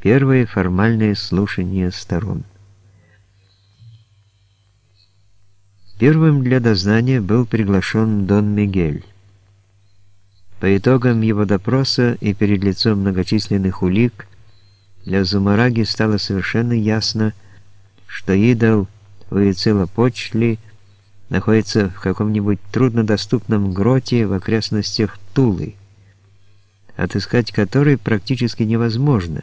Первое формальное слушание сторон. Первым для дознания был приглашен Дон Мигель. По итогам его допроса и перед лицом многочисленных улик для Зумараги стало совершенно ясно, что идол Уицилопочли находится в каком-нибудь труднодоступном гроте в окрестностях Тулы, отыскать который практически невозможно,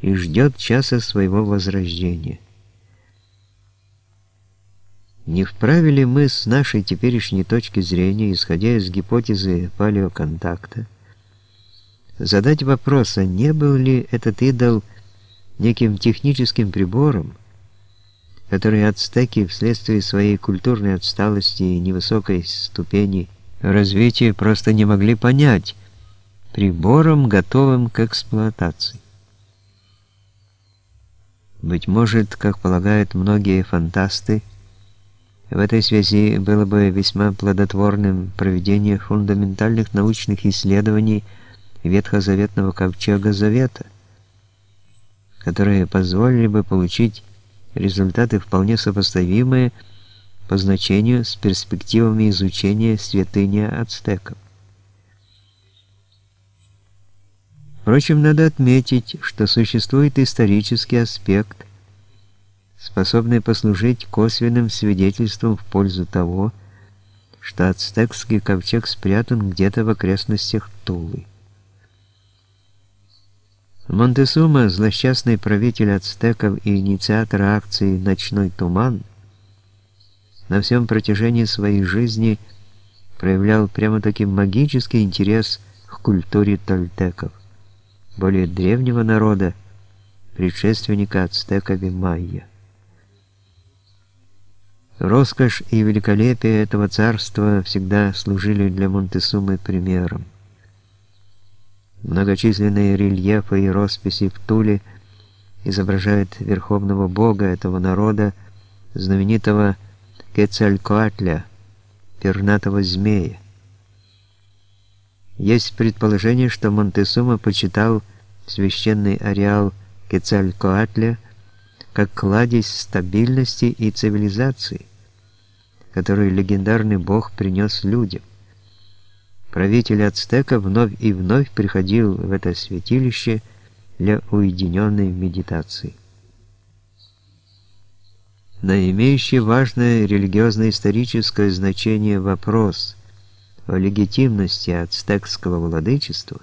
и ждет часа своего возрождения. Не вправе ли мы с нашей теперешней точки зрения, исходя из гипотезы палеоконтакта, задать вопрос, а не был ли этот идол неким техническим прибором, который ацтеки вследствие своей культурной отсталости и невысокой ступени развития просто не могли понять, прибором, готовым к эксплуатации. Быть может, как полагают многие фантасты, в этой связи было бы весьма плодотворным проведение фундаментальных научных исследований Ветхозаветного ковчега Завета, которые позволили бы получить результаты вполне сопоставимые по значению с перспективами изучения святыни ацтеков. Впрочем, надо отметить, что существует исторический аспект, способный послужить косвенным свидетельством в пользу того, что ацтекский ковчег спрятан где-то в окрестностях Тулы. Монтесума, злосчастный правитель ацтеков и инициатор акции «Ночной туман», на всем протяжении своей жизни проявлял прямо-таки магический интерес к культуре тольтеков, более древнего народа, предшественника ацтеков и майя. Роскошь и великолепие этого царства всегда служили для Монтесумы примером. Многочисленные рельефы и росписи в Туле изображают верховного бога этого народа, знаменитого Кецалькоатля, пернатого змея. Есть предположение, что Монтесума почитал священный ареал Кецалькоатля как кладезь стабильности и цивилизации, которую легендарный бог принес людям. Правитель ацтека вновь и вновь приходил в это святилище для уединенной медитации. На имеющий важное религиозно-историческое значение вопрос о легитимности ацтекского владычества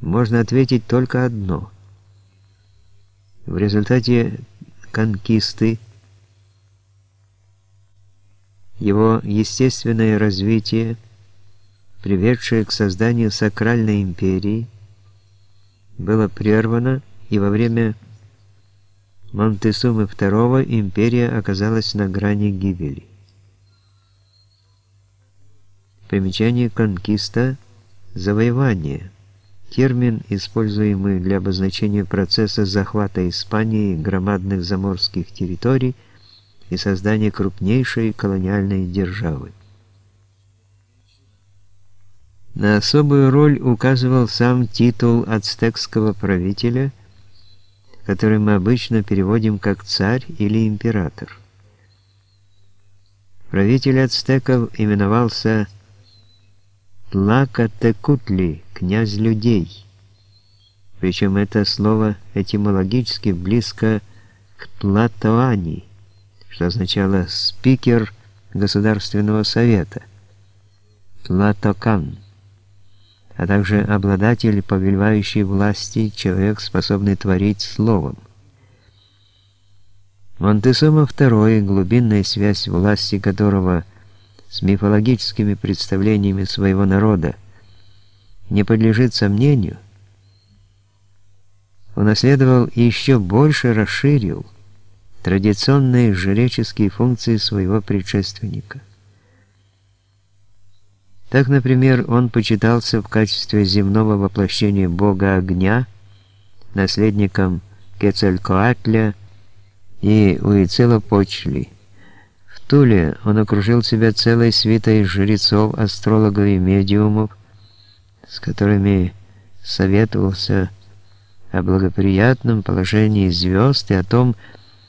можно ответить только одно – в результате конкисты его естественное развитие, приведшее к созданию сакральной империи, было прервано, и во время Монтесумы II империя оказалась на грани гибели. Примечание конкиста – завоевание – Термин, используемый для обозначения процесса захвата Испании громадных заморских территорий и создания крупнейшей колониальной державы. На особую роль указывал сам титул ацтекского правителя, который мы обычно переводим как «царь» или «император». Правитель ацтеков именовался Тлакатекутли, князь людей. Причем это слово этимологически близко к Тлатоани, что означало «спикер Государственного совета», Тлатокан, а также обладатель повелевающей власти, человек, способный творить словом. Монтесома II, глубинная связь власти которого – с мифологическими представлениями своего народа не подлежит сомнению, унаследовал и еще больше расширил традиционные жреческие функции своего предшественника. Так, например, он почитался в качестве земного воплощения бога огня, наследником Кецалькоатля и Уицелопочли – Туле. Он окружил себя целой свитой жрецов, астрологов и медиумов, с которыми советовался о благоприятном положении звезд и о том, что